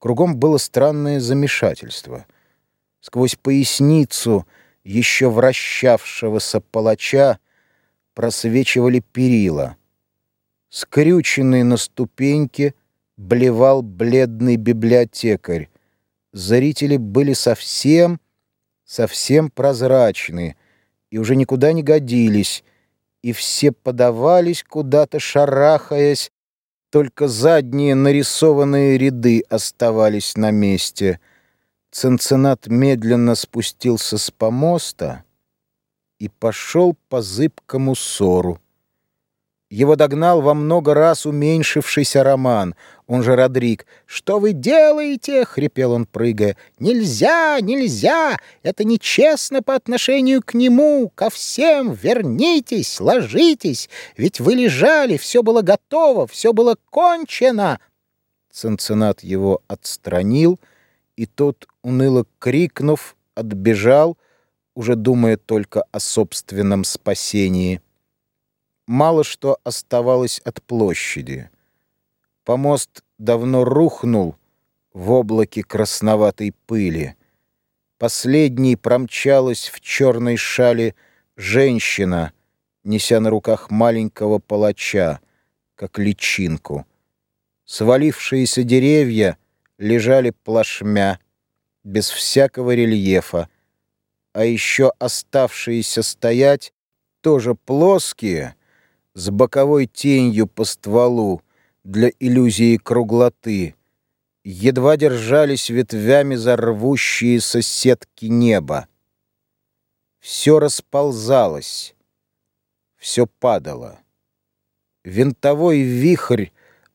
Кругом было странное замешательство. Сквозь поясницу еще вращавшегося палача просвечивали перила. Скрюченный на ступеньке блевал бледный библиотекарь. Зрители были совсем, совсем прозрачны и уже никуда не годились, и все подавались куда-то, шарахаясь, только задние нарисованные ряды оставались на месте. Ценцинат медленно спустился с помоста и пошел по зыбкому ссору. Его догнал во много раз уменьшившийся Роман, он же Родрик. «Что вы делаете?» — хрипел он, прыгая. «Нельзя, нельзя! Это нечестно по отношению к нему, ко всем! Вернитесь, ложитесь! Ведь вы лежали, все было готово, все было кончено!» Ценцинат его отстранил, и тот, уныло крикнув, отбежал, уже думая только о собственном спасении мало что оставалось от площади. Помост давно рухнул в облаке красноватой пыли. Последней промчалась в черной шале женщина, неся на руках маленького палача, как личинку. Свалившиеся деревья лежали плашмя, без всякого рельефа, а еще оставшиеся стоять тоже плоские — с боковой тенью по стволу для иллюзии круглоты, едва держались ветвями за рвущиеся сетки неба. Все расползалось, все падало. Винтовой вихрь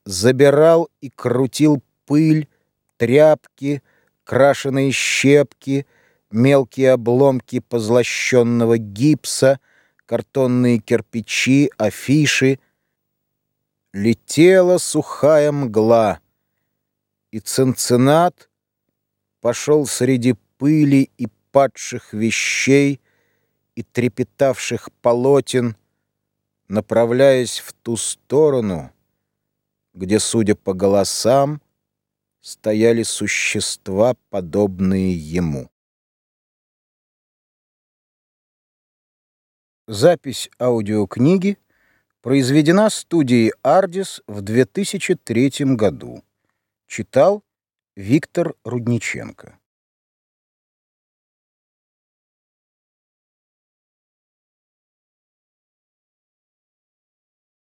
забирал и крутил пыль, тряпки, крашеные щепки, мелкие обломки позлощенного гипса — картонные кирпичи, афиши. Летела сухая мгла, и Ценцинат пошел среди пыли и падших вещей и трепетавших полотен, направляясь в ту сторону, где, судя по голосам, стояли существа, подобные ему. Запись аудиокниги произведена студией «Ардис» в 2003 году. Читал Виктор Рудниченко.